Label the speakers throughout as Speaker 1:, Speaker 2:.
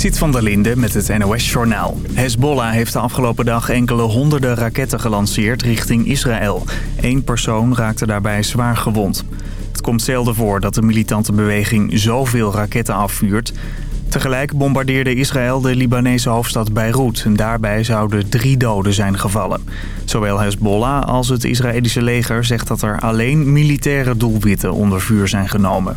Speaker 1: Zit van der Linde met het NOS-journaal. Hezbollah heeft de afgelopen dag enkele honderden raketten gelanceerd richting Israël. Eén persoon raakte daarbij zwaar gewond. Het komt zelden voor dat de militante beweging zoveel raketten afvuurt. Tegelijk bombardeerde Israël de Libanese hoofdstad Beirut. En daarbij zouden drie doden zijn gevallen. Zowel Hezbollah als het Israëlische leger zegt dat er alleen militaire doelwitten onder vuur zijn genomen.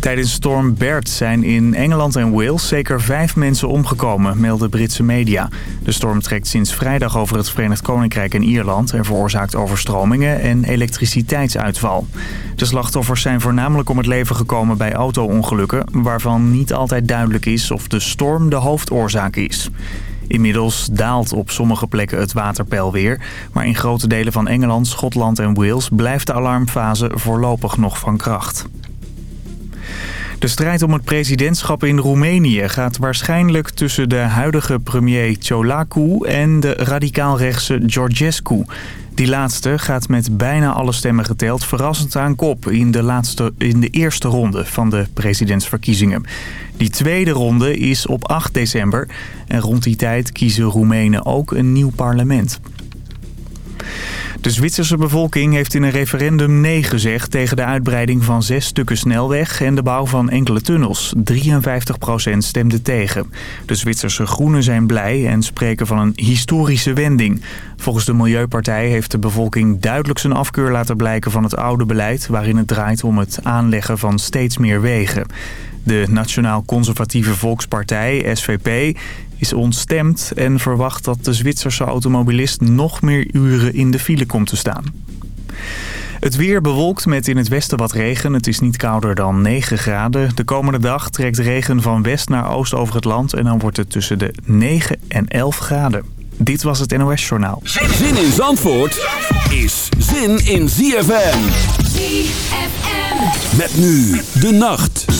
Speaker 1: Tijdens storm Bert zijn in Engeland en Wales zeker vijf mensen omgekomen, melden Britse media. De storm trekt sinds vrijdag over het Verenigd Koninkrijk en Ierland... en veroorzaakt overstromingen en elektriciteitsuitval. De slachtoffers zijn voornamelijk om het leven gekomen bij auto-ongelukken... waarvan niet altijd duidelijk is of de storm de hoofdoorzaak is. Inmiddels daalt op sommige plekken het waterpeil weer... maar in grote delen van Engeland, Schotland en Wales blijft de alarmfase voorlopig nog van kracht. De strijd om het presidentschap in Roemenië gaat waarschijnlijk tussen de huidige premier Ciolacu en de radicaal-rechtse Georgescu. Die laatste gaat met bijna alle stemmen geteld verrassend aan kop in de, laatste, in de eerste ronde van de presidentsverkiezingen. Die tweede ronde is op 8 december en rond die tijd kiezen Roemenen ook een nieuw parlement. De Zwitserse bevolking heeft in een referendum nee gezegd tegen de uitbreiding van zes stukken snelweg en de bouw van enkele tunnels. 53% stemde tegen. De Zwitserse groenen zijn blij en spreken van een historische wending. Volgens de Milieupartij heeft de bevolking duidelijk zijn afkeur laten blijken van het oude beleid... waarin het draait om het aanleggen van steeds meer wegen. De Nationaal Conservatieve Volkspartij, SVP, is ontstemd en verwacht dat de Zwitserse automobilist nog meer uren in de file komt te staan. Het weer bewolkt met in het westen wat regen. Het is niet kouder dan 9 graden. De komende dag trekt regen van west naar oost over het land... en dan wordt het tussen de 9 en 11 graden. Dit was het NOS Journaal.
Speaker 2: Zin in Zandvoort is zin in ZFM.
Speaker 3: ZFM.
Speaker 2: Met nu de nacht.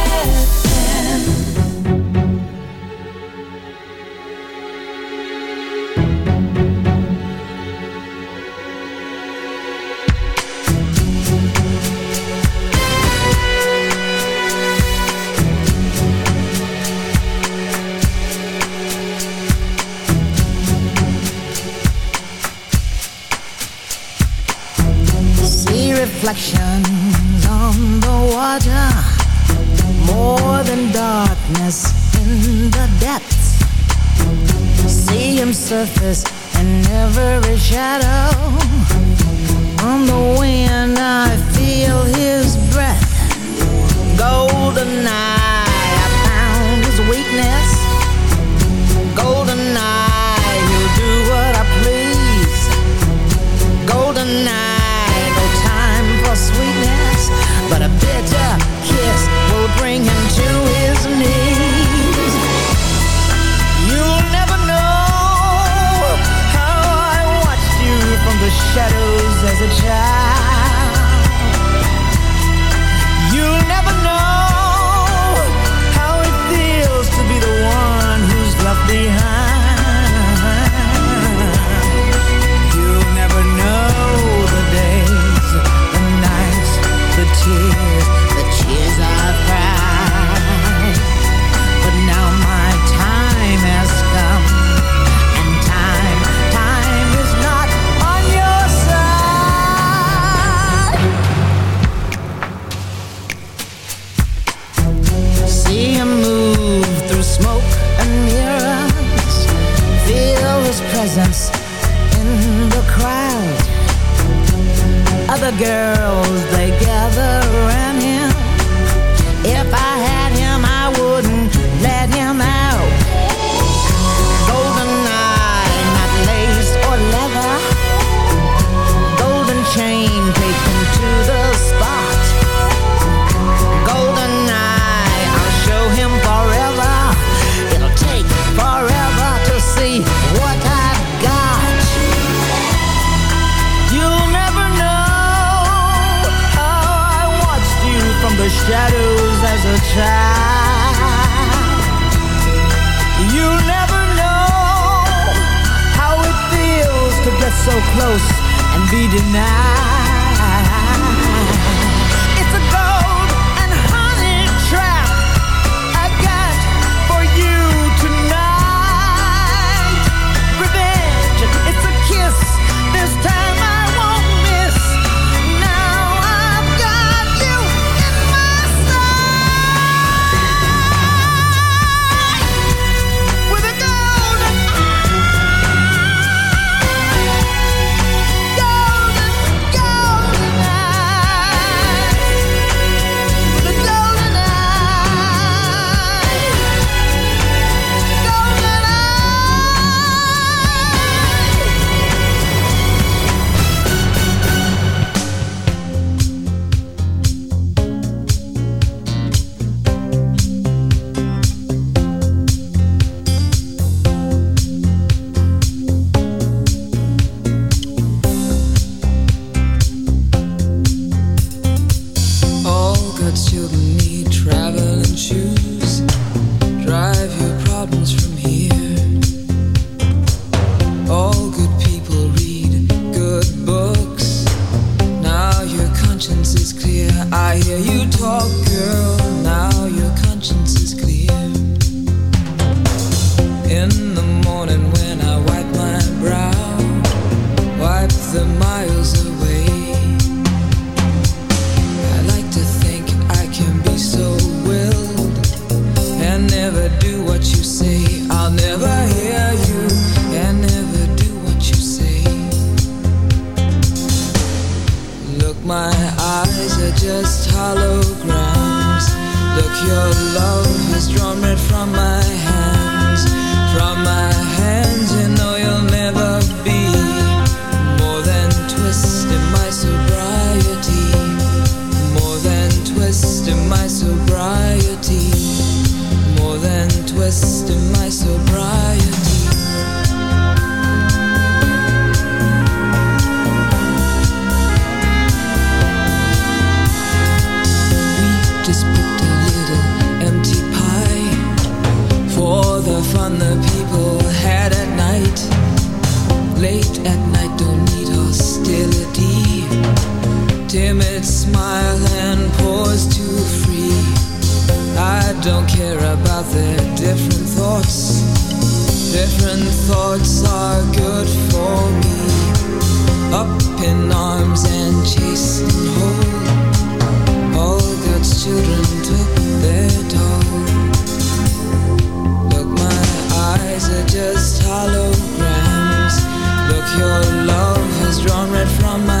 Speaker 4: thoughts are good for me. Up in arms and chasing home All God's children took their toll. Look, my eyes are just holograms. Look, your love has drawn red from my